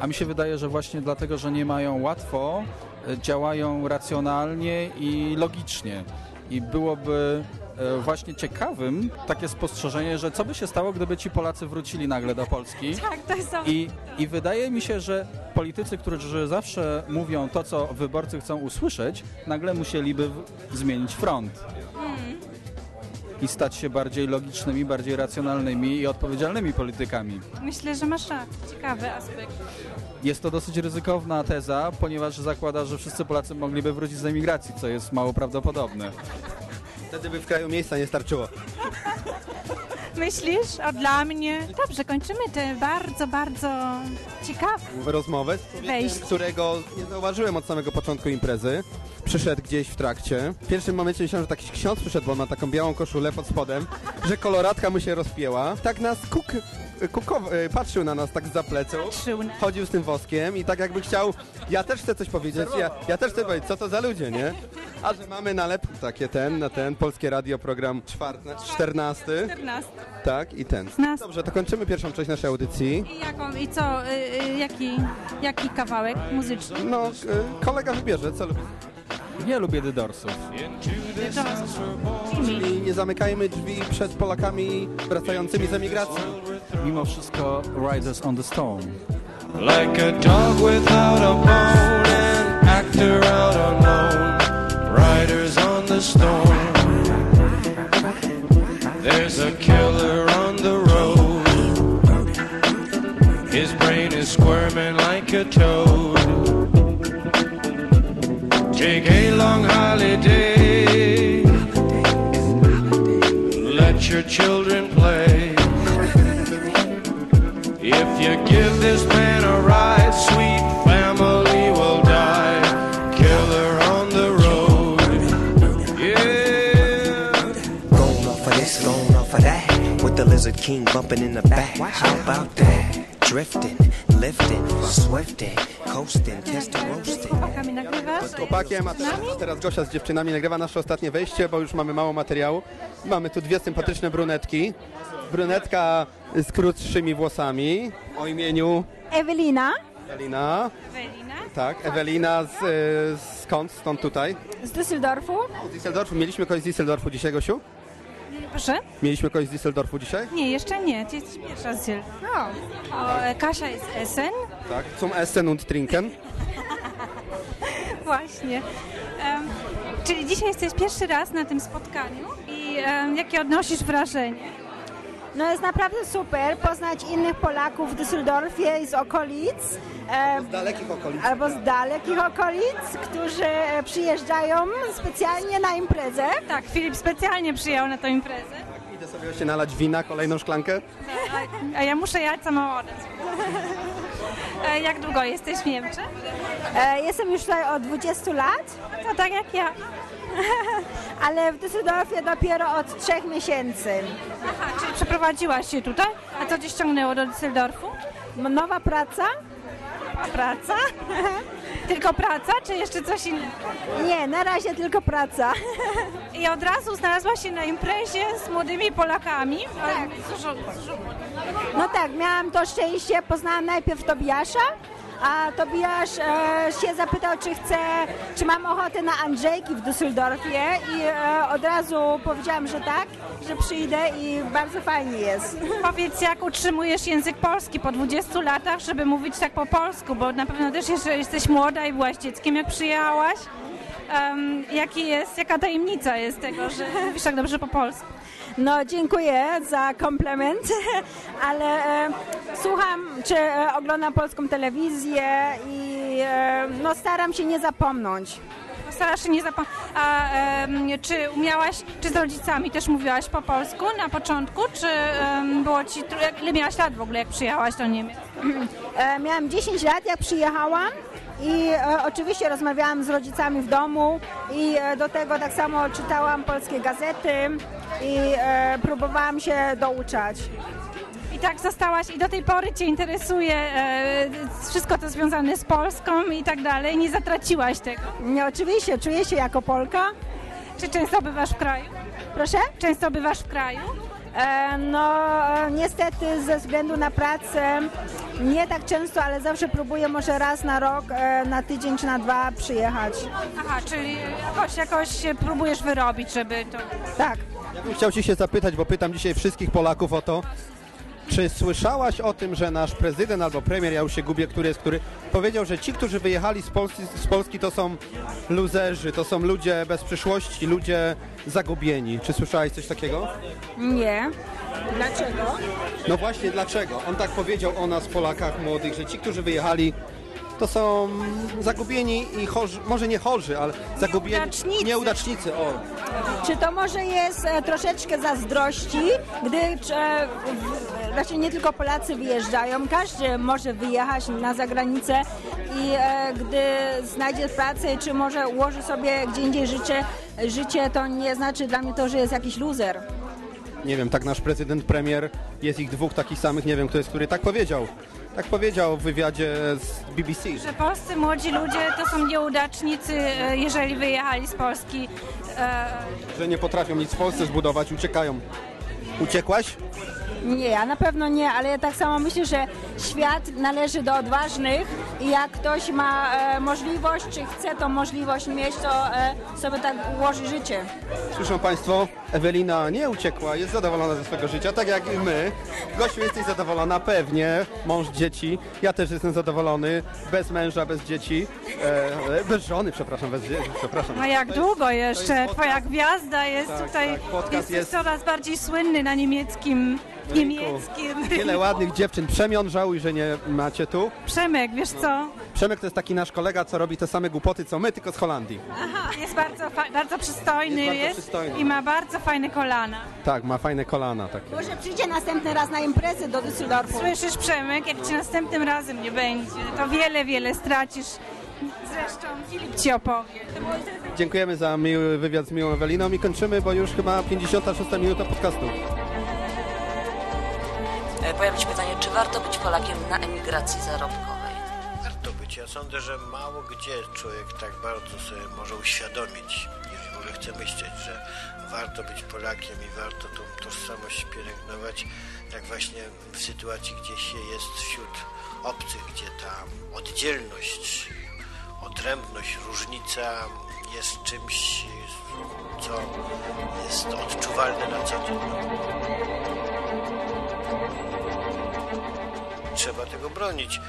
A mi się wydaje, że właśnie dlatego, że nie mają łatwo, e, działają racjonalnie i logicznie. I byłoby właśnie ciekawym takie spostrzeżenie, że co by się stało, gdyby ci Polacy wrócili nagle do Polski. Tak, to jest I, I wydaje mi się, że politycy, którzy zawsze mówią to, co wyborcy chcą usłyszeć, nagle musieliby zmienić front i stać się bardziej logicznymi, bardziej racjonalnymi i odpowiedzialnymi politykami. Myślę, że masz rację. Ciekawy aspekt. Jest to dosyć ryzykowna teza, ponieważ zakłada, że wszyscy Polacy mogliby wrócić z emigracji, co jest mało prawdopodobne. Wtedy by w kraju miejsca nie starczyło. Myślisz? A dla mnie? Dobrze, kończymy tę bardzo, bardzo ciekawą Rozmowę z człowiekiem, Wejść. którego nie zauważyłem od samego początku imprezy. Przyszedł gdzieś w trakcie. W pierwszym momencie myślałem, że taki ksiądz przyszedł, bo on ma taką białą koszulę pod spodem, że koloratka mu się rozpięła. Tak nas kuk, kukow, e, patrzył na nas tak za pleców. Chodził z tym woskiem i tak jakby chciał, ja też chcę coś powiedzieć, ja, ja też chcę powiedzieć, co to za ludzie, nie? A że mamy nalepki takie ten, na ten, Polskie Radio, program czwarty, 14. 14. Tak, i ten. Dobrze, to kończymy pierwszą część naszej audycji. I jaką, i co, y, y, jaki, jaki kawałek muzyczny? No, y, kolega wybierze, co lubi. Nie lubię The Doorsów. Czyli nie zamykajmy drzwi przed Polakami wracającymi z emigracji. Mimo wszystko Riders on the Storm. Like a dog without a bone, an actor out alone, riders on the storm. There's a killer on the road. His brain is squirming like a toad. Take a long holiday. Let your children play. If you give this man a ride, sweet family will die. Killer on the road. Yeah. Going off of this, going off of that. With the Lizard King bumping in the back. How about that? Drifting, lifting, swifting, coasting, testing, roasting. Chłopakami nagrywasz? Z chłopakiem, a teraz, teraz Gosia z dziewczynami nagrywa nasze ostatnie wejście, bo już mamy mało materiału. Mamy tu dwie sympatyczne brunetki. Brunetka z krótszymi włosami o imieniu Ewelina Ewelina. Ewelina. Tak, Ewelina z, y, skąd? Stąd tutaj? z Düsseldorfu. Z Düsseldorfu. Mieliśmy kogoś z Düsseldorfu dzisiaj, Gosiu? Proszę? Mieliśmy kogoś z Düsseldorfu dzisiaj? Nie, jeszcze nie. Ty jesteś pierwsza z Ziel. No. O, e, Kasia jest Essen. Tak. Zum Essen und Trinken. Właśnie. Em, czyli dzisiaj jesteś pierwszy raz na tym spotkaniu i em, jakie odnosisz wrażenie? No jest naprawdę super poznać innych Polaków w Düsseldorfie i z okolic. e, Z dalekich okolic. Albo z dalekich okolic, którzy przyjeżdżają specjalnie na imprezę. Tak, Filip specjalnie przyjechał na tę imprezę. Idę sobie właśnie nalać wina, kolejną szklankę. A ja muszę jechać samochodem. E, Jak długo jesteś w Niemczech? E, Jestem już tutaj od 20 lat. To tak jak ja. Ale w Düsseldorfie dopiero od trzech miesięcy. Aha, czyli przeprowadziłaś się tutaj? A co cię ściągnęło do Düsseldorfu? Nowa praca. Praca? Tylko praca, czy jeszcze coś innego? Nie, na razie tylko praca. I od razu znalazłaś się na imprezie z młodymi Polakami? Tak. No tak, miałam to szczęście, poznałam najpierw Tobiasza, a Tobiasz e, się zapytał, czy chcę, czy mam ochotę na Andrzejki w Düsseldorfie i e, od razu powiedziałam, że tak, że przyjdę i bardzo fajnie jest. Powiedz, jak utrzymujesz język polski po 20 latach, żeby mówić tak po polsku, bo na pewno też jeszcze jesteś młoda i byłaś dzieckiem, jak przyjechałaś. Um, jaki jest, jaka tajemnica jest tego, że mówisz tak dobrze po polsku? No dziękuję za komplement, ale e, słucham, czy e, oglądam polską telewizję i e, no staram się nie zapomnieć. Starasz się nie zapomnieć. A czy umiałaś, czy z rodzicami też mówiłaś po polsku na początku, czy było ci, ile miałaś lat w ogóle, jak przyjechałaś do Niemiec? E, miałam 10 lat, jak przyjechałam i e, oczywiście rozmawiałam z rodzicami w domu i e, do tego tak samo czytałam polskie gazety i e, próbowałam się douczać. I tak zostałaś i do tej pory Cię interesuje e, wszystko to związane z Polską i tak dalej. Nie zatraciłaś tego. Nie, oczywiście, czuję się jako Polka. Czy często bywasz w kraju? Proszę? Często bywasz w kraju? E, no niestety ze względu na pracę nie tak często, ale zawsze próbuję może raz na rok, e, na tydzień czy na dwa przyjechać. Aha, czyli jakoś, jakoś się próbujesz wyrobić, żeby to... Tak. Ja bym chciał Ci się zapytać, bo pytam dzisiaj wszystkich Polaków o to, czy słyszałaś o tym, że nasz prezydent albo premier, ja już się gubię, który jest który, powiedział, że ci, którzy wyjechali z Polski, z Polski to są luzerzy, to są ludzie bez przyszłości, ludzie zagubieni. Czy słyszałaś coś takiego? Nie. Dlaczego? No właśnie, dlaczego? On tak powiedział o nas, Polakach młodych, że ci, którzy wyjechali, to są zagubieni i chorzy, może nie chorzy, ale zagubieni. Nieudacznicy. Nieudacznicy, o. Czy to może jest e, troszeczkę zazdrości, gdy e, w- znaczy nie tylko Polacy wyjeżdżają, każdy może wyjechać na zagranicę i e, gdy znajdzie pracę, czy może ułoży sobie gdzie indziej życie, życie, to nie znaczy dla mnie to, że jest jakiś loser. Nie wiem, tak nasz prezydent, premier, jest ich dwóch takich samych, nie wiem kto jest, który tak powiedział. Tak powiedział w wywiadzie z BBC. Że polscy młodzi ludzie to są nieudacznicy, e, jeżeli wyjechali z Polski. E, Że nie potrafią nic w Polsce zbudować, uciekają. Uciekłaś? Nie, ja na pewno nie, ale ja tak samo myślę, że świat należy do odważnych i jak ktoś ma e, możliwość, czy chce tą możliwość mieć, to e, sobie tak ułoży życie. Słyszą Państwo, Ewelina nie uciekła, jest zadowolona ze swojego życia, tak jak i my. Gosiu, jesteś zadowolona? Pewnie. Mąż, dzieci. Ja też jestem zadowolony. Bez męża, bez dzieci. E, bez żony, przepraszam, bez dzieci, przepraszam. no jak długo jeszcze? Twoja gwiazda jest Tak, tutaj, tak, podcast jesteś jest- coraz bardziej słynny na niemieckim. Niemieckim. Wiele ładnych dziewczyn. Przemion, żałuj, że nie macie tu. Przemek, wiesz co? Przemek to jest taki nasz kolega, co robi te same głupoty, co my, tylko z Holandii. Aha, jest bardzo, bardzo przystojny Jest bardzo jest przystojny. i ma bardzo fajne kolana. Tak, ma fajne kolana takie. Może przyjdzie następny raz na imprezę do Düsseldorfu. Słyszysz, Przemek, jak ci następnym razem nie będzie, to wiele, wiele stracisz. Zresztą Filip ci opowie. Dziękujemy za miły wywiad z miłą Eweliną i kończymy, bo już chyba 56 minuta podcastu. E, Pojawia się pytanie, czy warto być Polakiem na emigracji zarobkowej? Warto być. Ja sądzę, że mało gdzie człowiek tak bardzo sobie może uświadomić, jeżeli w ogóle chce myśleć, że warto być Polakiem i warto tą tożsamość pielęgnować, jak właśnie w sytuacji, gdzie się jest wśród obcych, gdzie ta oddzielność, odrębność, różnica jest czymś, co jest odczuwalne na co dzień. Trzeba tego bronić.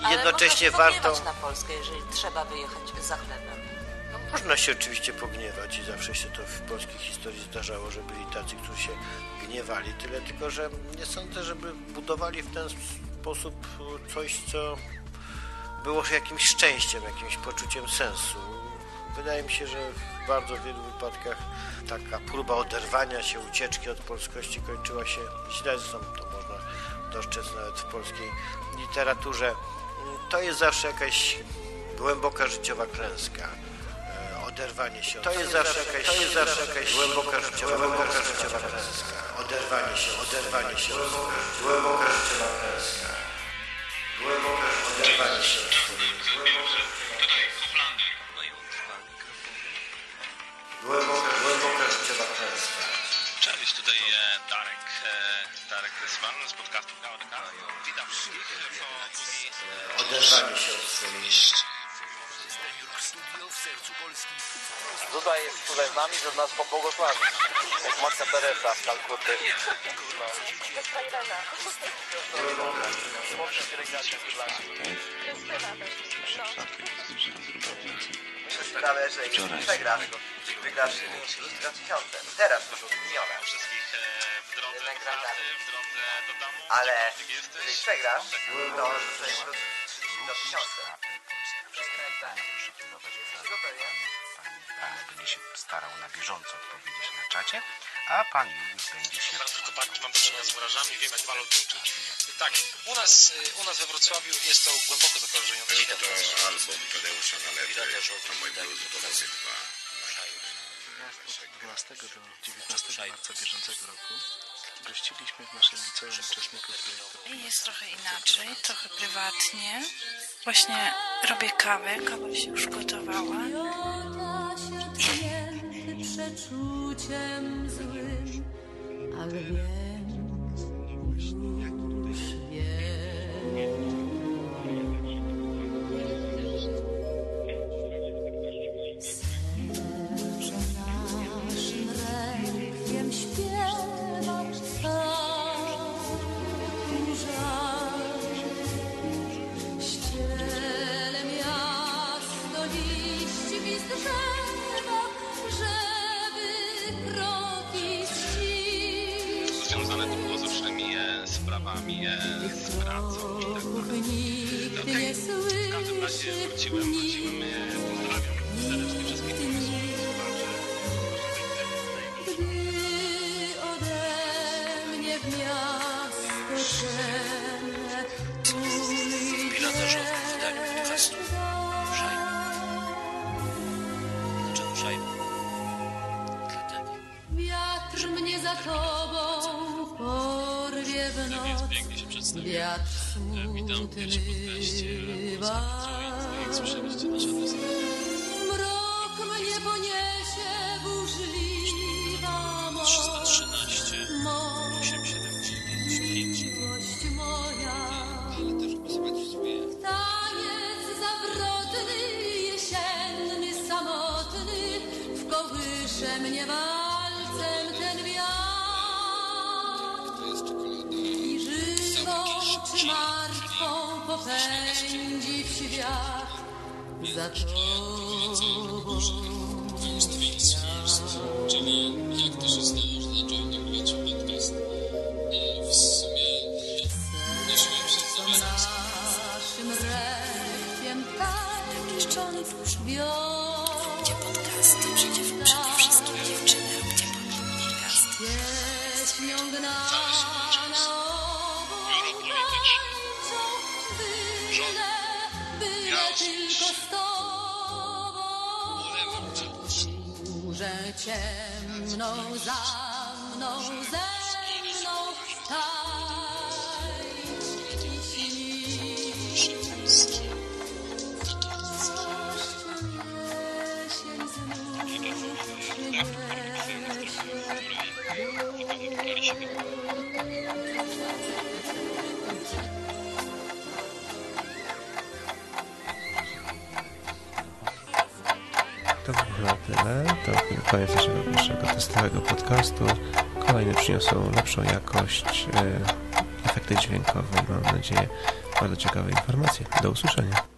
I Ale jednocześnie można się warto. pogniewać na Polskę, jeżeli trzeba wyjechać za chlebem. Można się oczywiście pogniewać i zawsze się to w polskiej historii zdarzało, że byli tacy, którzy się gniewali. Tyle tylko, że nie sądzę, żeby budowali w ten sposób coś, co było jakimś szczęściem, jakimś poczuciem sensu. Wydaje mi się, że w bardzo wielu wypadkach taka próba oderwania się, ucieczki od polskości kończyła się źle. Zresztą dostrzec nawet w polskiej literaturze. To jest zawsze jakaś głęboka życiowa klęska e, oderwanie się. od- To jest zawsze jakaś, to jest zawsze jakaś głęboka życiowa, głęboka życiowa klęska. Oderwanie się, oderwanie się, głęboka życiowa klęska. Głęboka oderwanie się. Głęboka, głęboka życiowa klęska. Cześć, tutaj e, Darek, Darek Rysman z podcastu do Kawy. Witam wszystkich po długiej... Oderwanie się od swojej... Duda jest tutaj z nami, żeby nas pobłogosławić. Jak matka Teresa z Kalkuty. Sprawę, że jeśli przegrasz, wygrasz 3000. Teraz to są miliony. Wszystkich e, w drodze do pracy, w drodze do domu. Ale jeżeli przegrasz, to dostajesz po 32 tysiące. Jesteś gotowy? Pan będzie się starał na bieżąco odpowiedzieć na czacie, a pan Juliusz będzie się... Bardzo mam do czynienia z wiem jak walą. Tak, u nas, u nas we Wrocławiu jest to głęboko zakorzenione. To album Tadeusza Nalety, to moi drodzy panowie dwa. 12 do 19 marca bieżącego roku gościliśmy w naszym liceum uczestników projektu. Jest trochę inaczej, trochę prywatnie. Właśnie robię kawę, kawa się już gotowała. przeczuciem złym, ale wiem, wkołysze mnie walcem ten wiatr. I żywą czy martwą popędzi w świat za tobą. Ciemną za mną, ze przyniosą lepszą jakość, e, efekty dźwiękowe i mam nadzieję bardzo ciekawe informacje. Do usłyszenia.